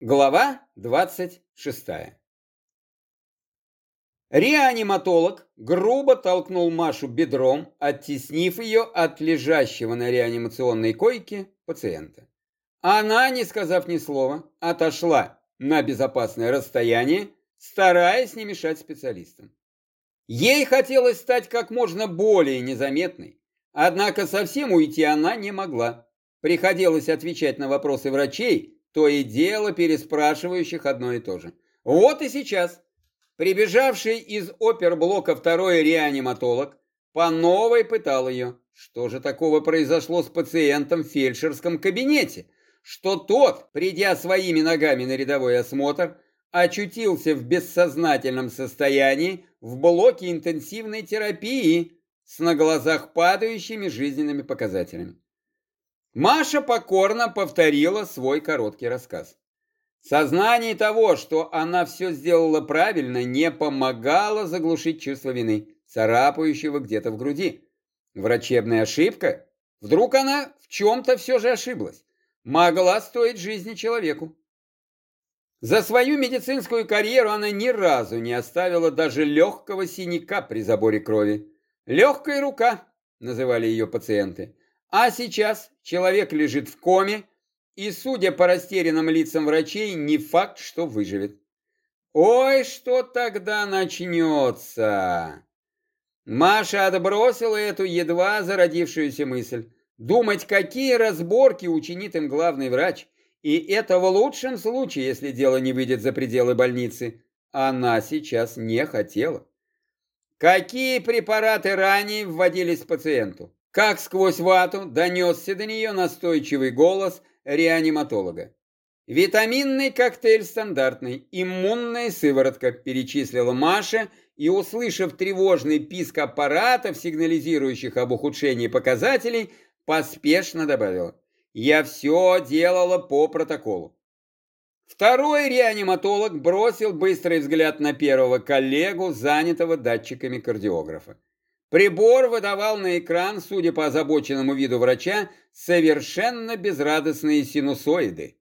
Глава 26. Реаниматолог грубо толкнул Машу бедром, оттеснив ее от лежащего на реанимационной койке пациента. Она, не сказав ни слова, отошла на безопасное расстояние, стараясь не мешать специалистам. Ей хотелось стать как можно более незаметной, однако совсем уйти она не могла. Приходилось отвечать на вопросы врачей, то и дело переспрашивающих одно и то же. Вот и сейчас. Прибежавший из оперблока второй реаниматолог по новой пытал ее. Что же такого произошло с пациентом в фельдшерском кабинете? Что тот, придя своими ногами на рядовой осмотр, очутился в бессознательном состоянии в блоке интенсивной терапии с на глазах падающими жизненными показателями. Маша покорно повторила свой короткий рассказ. Сознание того, что она все сделала правильно, не помогало заглушить чувство вины, царапающего где-то в груди. Врачебная ошибка? Вдруг она в чем-то все же ошиблась? Могла стоить жизни человеку. За свою медицинскую карьеру она ни разу не оставила даже легкого синяка при заборе крови. «Легкая рука», называли ее пациенты. А сейчас человек лежит в коме, и, судя по растерянным лицам врачей, не факт, что выживет. Ой, что тогда начнется? Маша отбросила эту едва зародившуюся мысль. Думать, какие разборки учинит им главный врач. И это в лучшем случае, если дело не выйдет за пределы больницы. Она сейчас не хотела. Какие препараты ранее вводились пациенту? Как сквозь вату донесся до нее настойчивый голос реаниматолога. «Витаминный коктейль стандартный, иммунная сыворотка», перечислила Маша и, услышав тревожный писк аппаратов, сигнализирующих об ухудшении показателей, поспешно добавила. «Я все делала по протоколу». Второй реаниматолог бросил быстрый взгляд на первого коллегу, занятого датчиками кардиографа. Прибор выдавал на экран, судя по озабоченному виду врача, совершенно безрадостные синусоиды.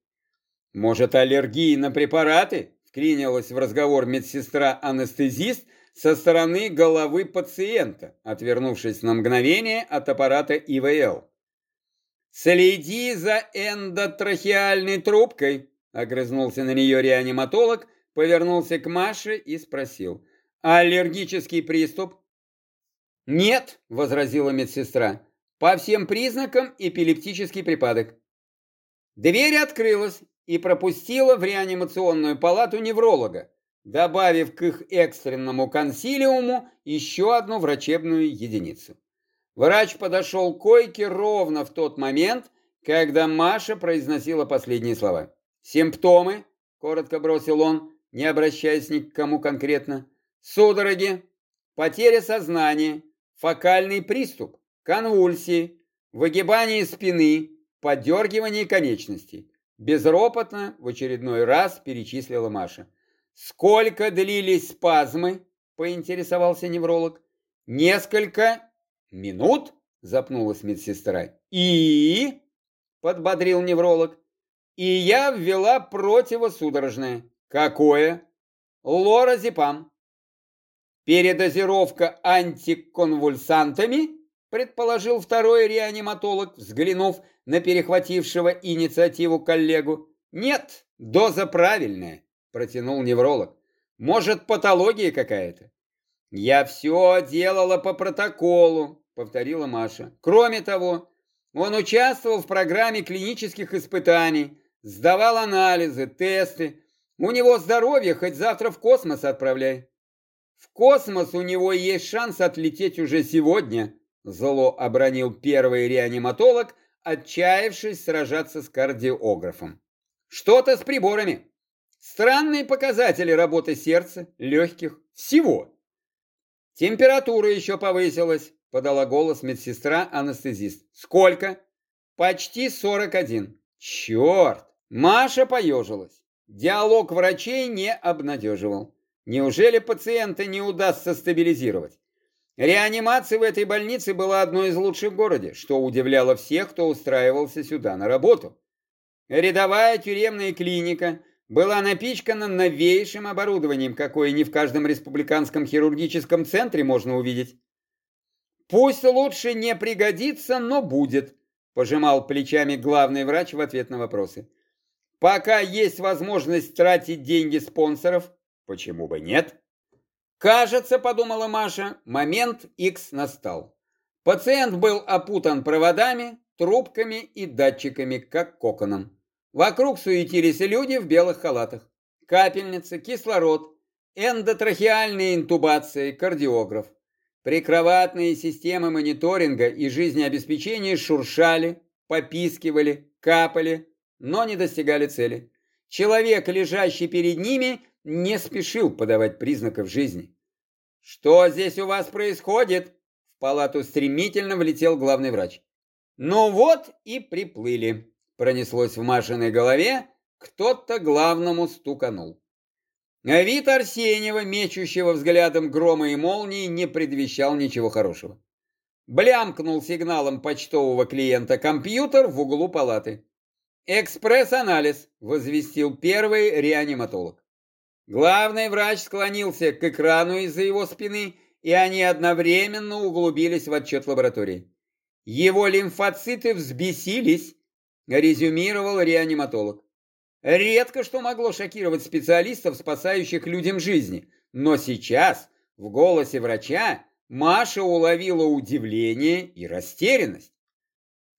«Может, аллергии на препараты?» – вклинилась в разговор медсестра-анестезист со стороны головы пациента, отвернувшись на мгновение от аппарата ИВЛ. «Следи за эндотрахеальной трубкой», – огрызнулся на нее реаниматолог, повернулся к Маше и спросил. «Аллергический приступ?» «Нет», — возразила медсестра, — «по всем признакам эпилептический припадок». Дверь открылась и пропустила в реанимационную палату невролога, добавив к их экстренному консилиуму еще одну врачебную единицу. Врач подошел к койке ровно в тот момент, когда Маша произносила последние слова. «Симптомы», — коротко бросил он, не обращаясь ни к кому конкретно, «судороги, потеря сознания, фокальный приступ, конвульсии, выгибание спины, подергивание конечностей. Безропотно в очередной раз перечислила Маша. Сколько длились спазмы? Поинтересовался невролог. Несколько минут, запнулась медсестра. И? Подбодрил невролог. И я ввела противосудорожное. Какое? Лоразепам. Передозировка антиконвульсантами, предположил второй реаниматолог, взглянув на перехватившего инициативу коллегу. Нет, доза правильная, протянул невролог. Может, патология какая-то? Я все делала по протоколу, повторила Маша. Кроме того, он участвовал в программе клинических испытаний, сдавал анализы, тесты. У него здоровье, хоть завтра в космос отправляй. В космос у него есть шанс отлететь уже сегодня, зло обронил первый реаниматолог, отчаявшись сражаться с кардиографом. Что-то с приборами. Странные показатели работы сердца, легких, всего. Температура еще повысилась, подала голос медсестра-анестезист. Сколько? Почти 41. Черт! Маша поежилась. Диалог врачей не обнадеживал. Неужели пациента не удастся стабилизировать? Реанимация в этой больнице была одной из лучших в городе, что удивляло всех, кто устраивался сюда на работу. Рядовая тюремная клиника была напичкана новейшим оборудованием, какое не в каждом республиканском хирургическом центре можно увидеть. «Пусть лучше не пригодится, но будет», – пожимал плечами главный врач в ответ на вопросы. «Пока есть возможность тратить деньги спонсоров, почему бы нет?» «Кажется, — подумала Маша, — момент X настал. Пациент был опутан проводами, трубками и датчиками, как коконом. Вокруг суетились люди в белых халатах. Капельница, кислород, эндотрахеальная интубация, кардиограф. Прикроватные системы мониторинга и жизнеобеспечения шуршали, попискивали, капали, но не достигали цели. Человек, лежащий перед ними, не спешил подавать признаков жизни. «Что здесь у вас происходит?» В палату стремительно влетел главный врач. «Ну вот и приплыли», — пронеслось в Машиной голове, кто-то главному стуканул. Вид Арсеньева, мечущего взглядом грома и молнии, не предвещал ничего хорошего. Блямкнул сигналом почтового клиента компьютер в углу палаты. «Экспресс-анализ», — возвестил первый реаниматолог. Главный врач склонился к экрану из-за его спины, и они одновременно углубились в отчет лаборатории. Его лимфоциты взбесились, резюмировал реаниматолог. Редко что могло шокировать специалистов, спасающих людям жизни, но сейчас в голосе врача Маша уловила удивление и растерянность.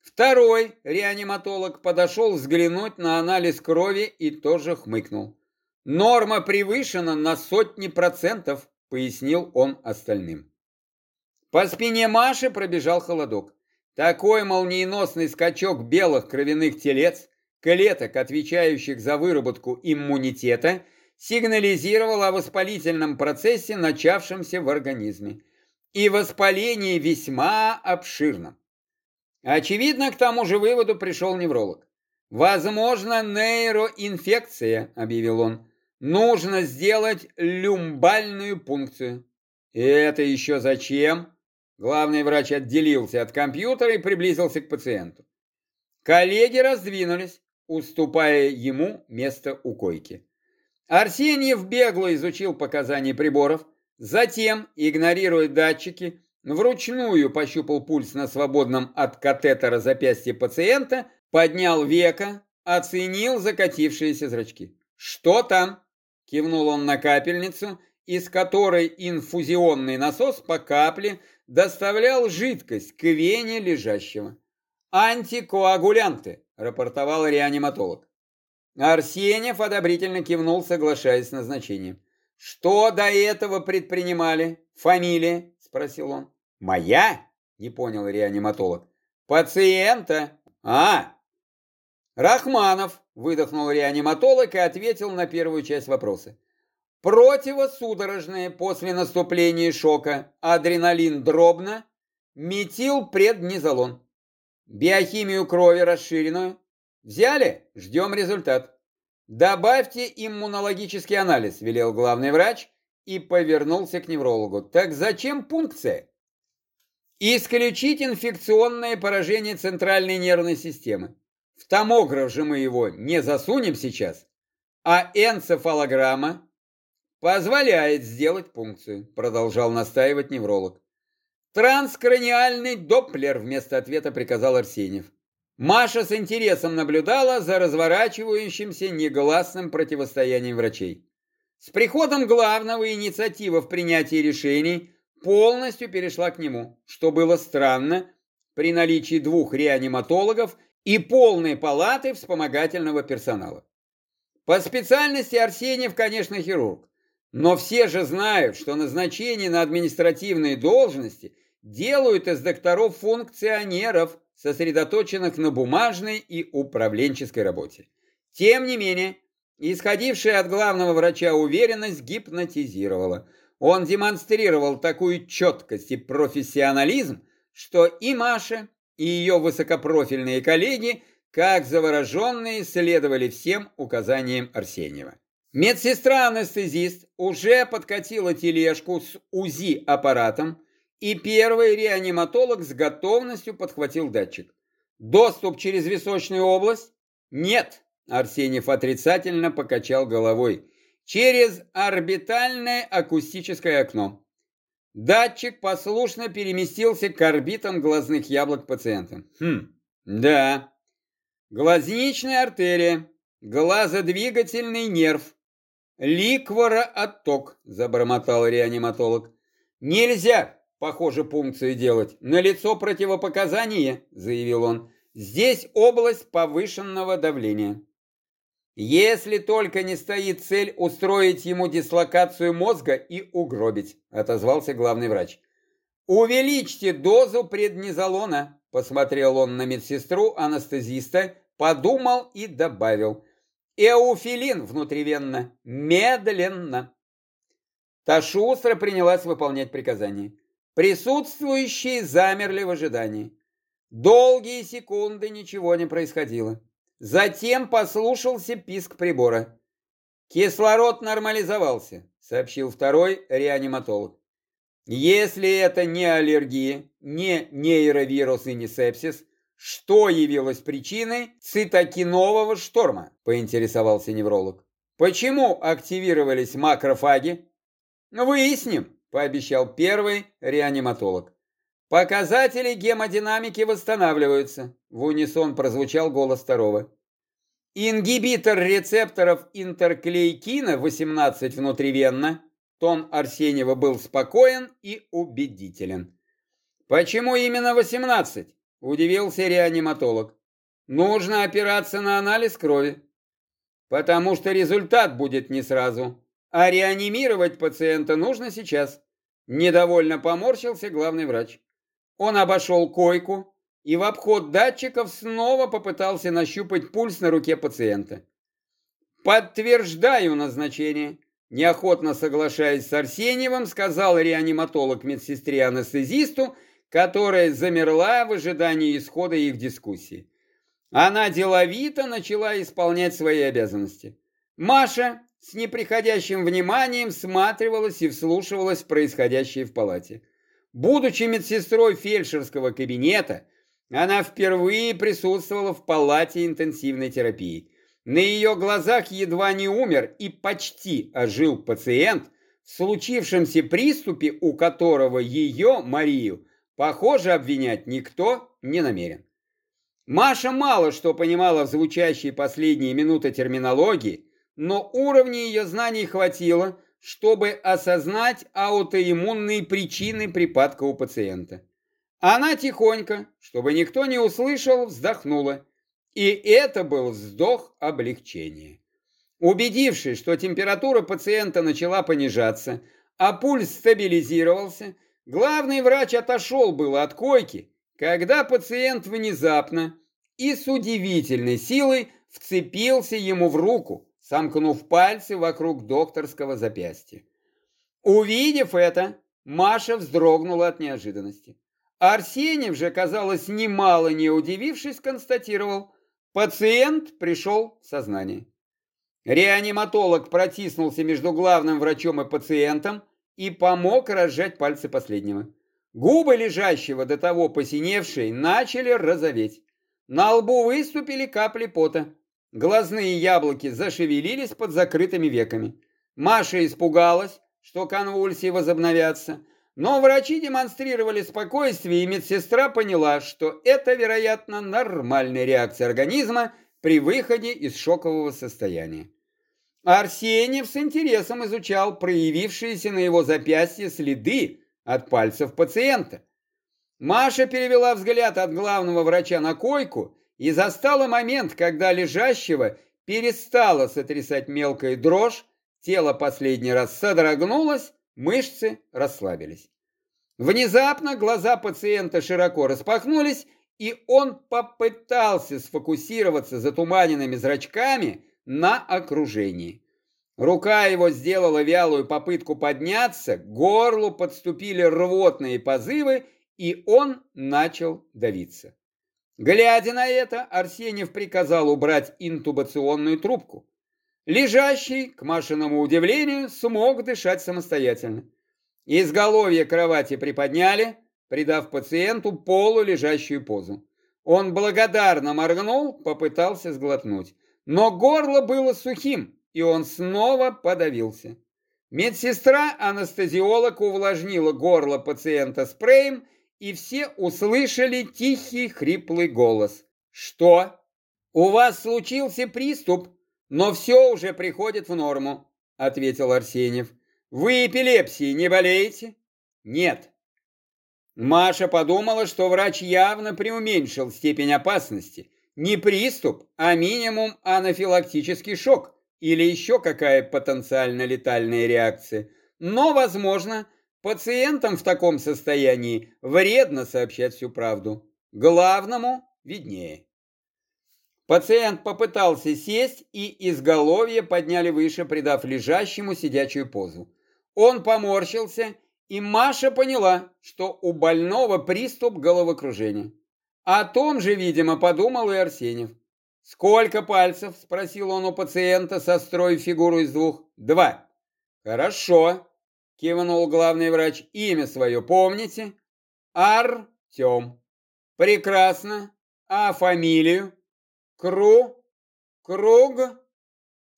Второй реаниматолог подошел взглянуть на анализ крови и тоже хмыкнул. Норма превышена на сотни процентов, пояснил он остальным. По спине Маши пробежал холодок. Такой молниеносный скачок белых кровяных телец, клеток, отвечающих за выработку иммунитета, сигнализировал о воспалительном процессе, начавшемся в организме. И воспаление весьма обширно. Очевидно, к тому же выводу пришел невролог. «Возможно, нейроинфекция», — объявил он. Нужно сделать люмбальную пункцию. И это еще зачем? Главный врач отделился от компьютера и приблизился к пациенту. Коллеги раздвинулись, уступая ему место у койки. Арсеньев бегло изучил показания приборов, затем, игнорируя датчики, вручную пощупал пульс на свободном от катетера запястье пациента, поднял века, оценил закатившиеся зрачки. «Что там?» Кивнул он на капельницу, из которой инфузионный насос по капле доставлял жидкость к вене лежащего. «Антикоагулянты», — рапортовал реаниматолог. Арсеньев одобрительно кивнул, соглашаясь с назначением. «Что до этого предпринимали? Фамилия?» — спросил он. «Моя?» — не понял реаниматолог. «Пациента?» «А, «Рахманов», – выдохнул реаниматолог и ответил на первую часть вопроса. Противосудорожные после наступления шока, адреналин дробно, метилпреднизолон. Биохимию крови расширенную. Взяли? Ждем результат. Добавьте иммунологический анализ, велел главный врач и повернулся к неврологу. Так зачем пункция? Исключить инфекционное поражение центральной нервной системы. В томограф же мы его не засунем сейчас, а энцефалограмма позволяет сделать пункцию, продолжал настаивать невролог. Транскраниальный доплер вместо ответа приказал Арсеньев. Маша с интересом наблюдала за разворачивающимся негласным противостоянием врачей. С приходом главного инициатива в принятии решений полностью перешла к нему, что было странно при наличии двух реаниматологов и полной палаты вспомогательного персонала. По специальности Арсеньев, конечно, хирург, но все же знают, что назначение на административные должности делают из докторов функционеров, сосредоточенных на бумажной и управленческой работе. Тем не менее, исходившая от главного врача уверенность гипнотизировала. Он демонстрировал такую четкость и профессионализм, что и Маша, и ее высокопрофильные коллеги, как завороженные, следовали всем указаниям Арсеньева. Медсестра-анестезист уже подкатила тележку с УЗИ-аппаратом, и первый реаниматолог с готовностью подхватил датчик. Доступ через височную область? Нет, Арсеньев отрицательно покачал головой. Через орбитальное акустическое окно. Датчик послушно переместился к орбитам глазных яблок пациента. Хм, да. Глазничная артерия, глазодвигательный нерв, ликвора-отток, забормотал реаниматолог. Нельзя, похоже, пункцию делать. На лицо противопоказание, заявил он. Здесь область повышенного давления. Если только не стоит цель устроить ему дислокацию мозга и угробить, отозвался главный врач. Увеличьте дозу преднизолона, посмотрел он на медсестру анестезиста, подумал и добавил. Эуфилин внутривенно, медленно. Та шустро принялась выполнять приказания. Присутствующие замерли в ожидании. Долгие секунды ничего не происходило. Затем послушался писк прибора. «Кислород нормализовался», — сообщил второй реаниматолог. «Если это не аллергия, не нейровирус и не сепсис, что явилось причиной цитокинового шторма?» — поинтересовался невролог. «Почему активировались макрофаги?» «Выясним», — пообещал первый реаниматолог. Показатели гемодинамики восстанавливаются, в унисон прозвучал голос второго. Ингибитор рецепторов интерклейкина 18 внутривенно. Тон Арсеньева был спокоен и убедителен. Почему именно 18? Удивился реаниматолог. Нужно опираться на анализ крови. Потому что результат будет не сразу. А реанимировать пациента нужно сейчас. Недовольно поморщился главный врач. Он обошел койку и в обход датчиков снова попытался нащупать пульс на руке пациента. «Подтверждаю назначение», – неохотно соглашаясь с Арсеньевым, сказал реаниматолог медсестре-анестезисту, которая замерла в ожидании исхода их дискуссии. Она деловито начала исполнять свои обязанности. Маша с неприходящим вниманием сматривалась и вслушивалась в происходящее в палате. Будучи медсестрой фельдшерского кабинета, она впервые присутствовала в палате интенсивной терапии. На ее глазах едва не умер и почти ожил пациент, в случившемся приступе, у которого ее, Марию, похоже, обвинять никто не намерен. Маша мало что понимала в звучащей последние минуты терминологии, но уровня ее знаний хватило, чтобы осознать аутоиммунные причины припадка у пациента. Она тихонько, чтобы никто не услышал, вздохнула. И это был вздох облегчения. Убедившись, что температура пациента начала понижаться, а пульс стабилизировался, главный врач отошел было от койки, когда пациент внезапно и с удивительной силой вцепился ему в руку, сомкнув пальцы вокруг докторского запястья. Увидев это, Маша вздрогнула от неожиданности. Арсеньев же, казалось, немало не удивившись, констатировал, пациент пришел в сознание. Реаниматолог протиснулся между главным врачом и пациентом и помог разжать пальцы последнего. Губы лежащего до того посиневшие начали розоветь. На лбу выступили капли пота. Глазные яблоки зашевелились под закрытыми веками. Маша испугалась, что конвульсии возобновятся, но врачи демонстрировали спокойствие, и медсестра поняла, что это, вероятно, нормальная реакция организма при выходе из шокового состояния. Арсеньев с интересом изучал проявившиеся на его запястье следы от пальцев пациента. Маша перевела взгляд от главного врача на койку и застала момент, когда лежащего перестала сотрясать мелкая дрожь, тело последний раз содрогнулось, мышцы расслабились. Внезапно глаза пациента широко распахнулись, и он попытался сфокусироваться затуманенными зрачками на окружении. Рука его сделала вялую попытку подняться, горлу подступили рвотные позывы, и он начал давиться. Глядя на это, Арсеньев приказал убрать интубационную трубку. Лежащий, к Машиному удивлению, смог дышать самостоятельно. Изголовье кровати приподняли, придав пациенту полулежащую позу. Он благодарно моргнул, попытался сглотнуть. но горло было сухим, и он снова подавился. Медсестра-анестезиолог увлажнила горло пациента спреем, и все услышали тихий хриплый голос. «Что? У вас случился приступ, но все уже приходит в норму», — ответил Арсеньев. «Вы эпилепсией не болеете?» «Нет». Маша подумала, что врач явно преуменьшил степень опасности. Не приступ, а минимум анафилактический шок или еще какая потенциально летальная реакция. Но, возможно, пациентам в таком состоянии вредно сообщать всю правду. Главному виднее. Пациент попытался сесть, и изголовье подняли выше, придав лежащему сидячую позу. Он поморщился, и Маша поняла, что у больного приступ головокружения. О том же, видимо, подумал и Арсеньев. «Сколько пальцев?» – спросил он у пациента, состроив фигуру из двух. «Два». «Хорошо», – кивнул главный врач. «Имя свое помните?» «Артем». «Прекрасно. А фамилию?» «Кру? Круг?»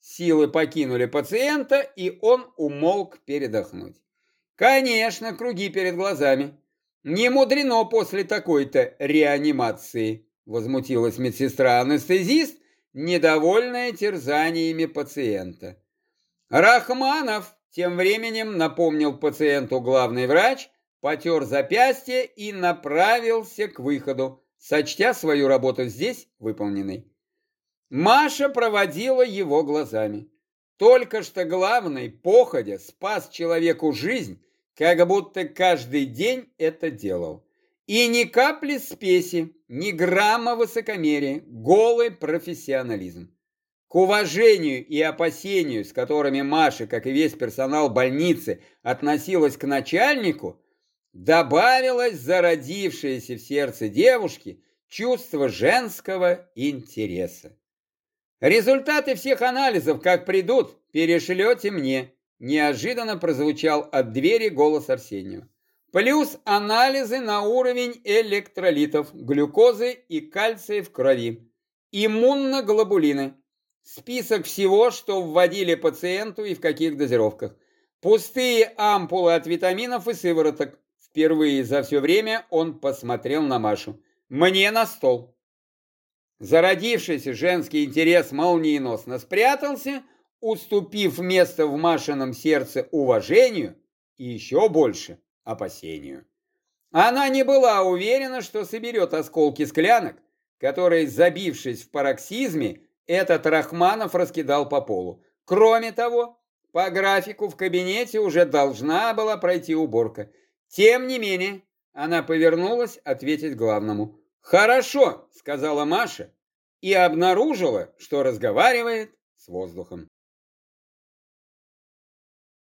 Силы покинули пациента, и он умолк передохнуть. «Конечно, круги перед глазами. Не мудрено после такой-то реанимации». Возмутилась медсестра-анестезист, недовольная терзаниями пациента. Рахманов тем временем напомнил пациенту главный врач, потер запястье и направился к выходу, сочтя свою работу здесь выполненной. Маша проводила его глазами. Только что главный, походя, спас человеку жизнь, как будто каждый день это делал. И ни капли спеси, ни грамма высокомерия, голый профессионализм. К уважению и опасению, с которыми Маша, как и весь персонал больницы, относилась к начальнику, добавилось зародившееся в сердце девушки чувство женского интереса. Результаты всех анализов, как придут, перешлете мне, неожиданно прозвучал от двери голос Арсеньева. Плюс анализы на уровень электролитов, глюкозы и кальция в крови. Иммуноглобулины. Список всего, что вводили пациенту и в каких дозировках. Пустые ампулы от витаминов и сывороток. Впервые за все время он посмотрел на Машу. «Мне на стол». Зародившийся женский интерес молниеносно спрятался, уступив место в Машином сердце уважению и еще больше опасению. Она не была уверена, что соберет осколки склянок, которые, забившись в пароксизме, этот Рахманов раскидал по полу. Кроме того, по графику в кабинете уже должна была пройти уборка. Тем не менее, она повернулась ответить главному. «Хорошо», — сказала Маша, и обнаружила, что разговаривает с воздухом.